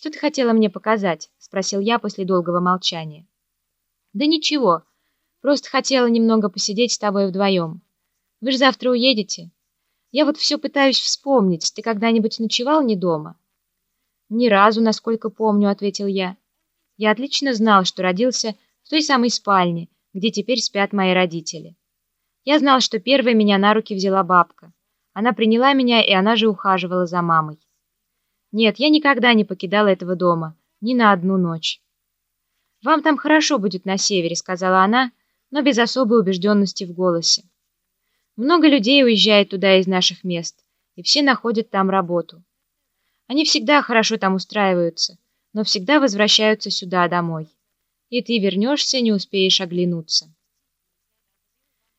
«Что ты хотела мне показать?» — спросил я после долгого молчания. «Да ничего, просто хотела немного посидеть с тобой вдвоем. Вы же завтра уедете. Я вот все пытаюсь вспомнить, ты когда-нибудь ночевал не дома?» «Ни разу, насколько помню», — ответил я. «Я отлично знал, что родился в той самой спальне, где теперь спят мои родители. Я знал, что первой меня на руки взяла бабка. Она приняла меня, и она же ухаживала за мамой. Нет, я никогда не покидала этого дома, ни на одну ночь. «Вам там хорошо будет на севере», — сказала она, но без особой убежденности в голосе. «Много людей уезжает туда из наших мест, и все находят там работу. Они всегда хорошо там устраиваются, но всегда возвращаются сюда, домой. И ты вернешься, не успеешь оглянуться».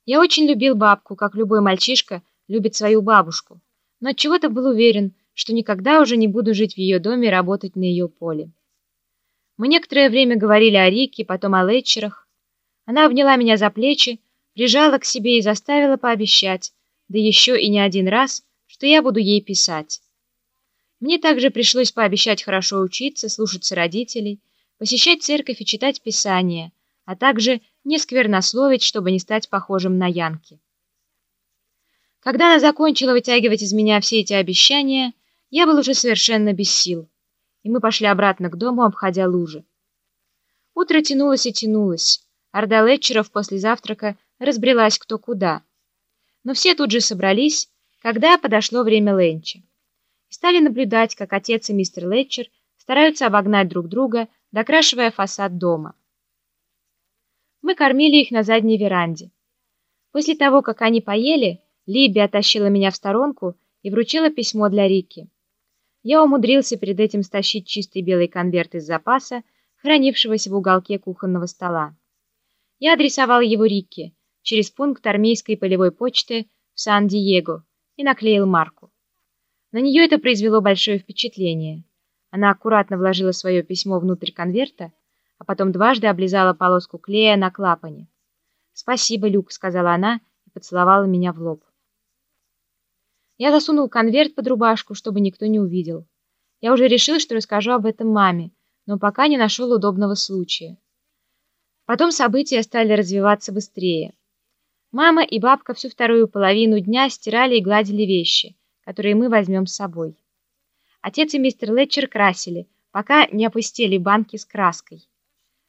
Я очень любил бабку, как любой мальчишка любит свою бабушку, но чего то был уверен, что никогда уже не буду жить в ее доме и работать на ее поле. Мы некоторое время говорили о Рике, потом о Летчерах. Она обняла меня за плечи, прижала к себе и заставила пообещать, да еще и не один раз, что я буду ей писать. Мне также пришлось пообещать хорошо учиться, слушаться родителей, посещать церковь и читать Писание, а также не сквернословить, чтобы не стать похожим на Янки. Когда она закончила вытягивать из меня все эти обещания, я был уже совершенно без сил, и мы пошли обратно к дому, обходя лужи. Утро тянулось и тянулось. Орда Летчеров после завтрака разбрелась кто куда. Но все тут же собрались, когда подошло время ленча. И стали наблюдать, как отец и мистер Летчер стараются обогнать друг друга, докрашивая фасад дома. Мы кормили их на задней веранде. После того, как они поели, Либи оттащила меня в сторонку и вручила письмо для Рики. Я умудрился перед этим стащить чистый белый конверт из запаса, хранившегося в уголке кухонного стола. Я адресовал его Рике через пункт армейской полевой почты в Сан-Диего и наклеил марку. На нее это произвело большое впечатление. Она аккуратно вложила свое письмо внутрь конверта, а потом дважды облизала полоску клея на клапане. «Спасибо, Люк», — сказала она и поцеловала меня в лоб. Я засунул конверт под рубашку, чтобы никто не увидел. Я уже решил, что расскажу об этом маме, но пока не нашел удобного случая. Потом события стали развиваться быстрее. Мама и бабка всю вторую половину дня стирали и гладили вещи, которые мы возьмем с собой. Отец и мистер Летчер красили, пока не опустили банки с краской.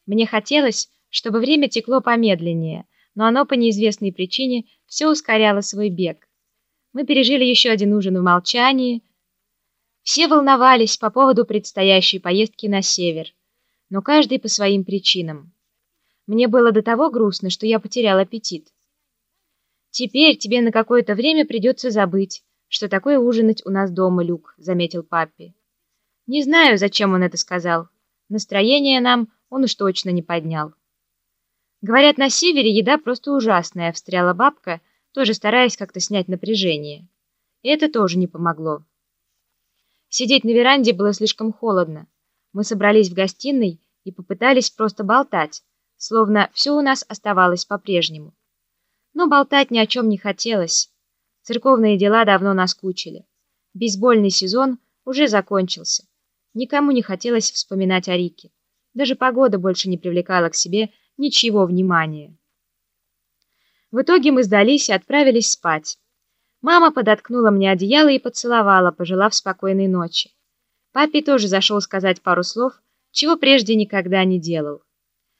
Мне хотелось, чтобы время текло помедленнее, но оно по неизвестной причине все ускоряло свой бег. Мы пережили еще один ужин в молчании. Все волновались по поводу предстоящей поездки на север, но каждый по своим причинам. Мне было до того грустно, что я потерял аппетит. «Теперь тебе на какое-то время придется забыть, что такое ужинать у нас дома, Люк», — заметил папе. Не знаю, зачем он это сказал. Настроение нам он уж точно не поднял. Говорят, на севере еда просто ужасная, встряла бабка, — тоже стараясь как-то снять напряжение. И это тоже не помогло. Сидеть на веранде было слишком холодно. Мы собрались в гостиной и попытались просто болтать, словно все у нас оставалось по-прежнему. Но болтать ни о чем не хотелось. Церковные дела давно наскучили. Бейсбольный сезон уже закончился. Никому не хотелось вспоминать о Рике. Даже погода больше не привлекала к себе ничего внимания. В итоге мы сдались и отправились спать. Мама подоткнула мне одеяло и поцеловала, пожелав спокойной ночи. Папе тоже зашел сказать пару слов, чего прежде никогда не делал.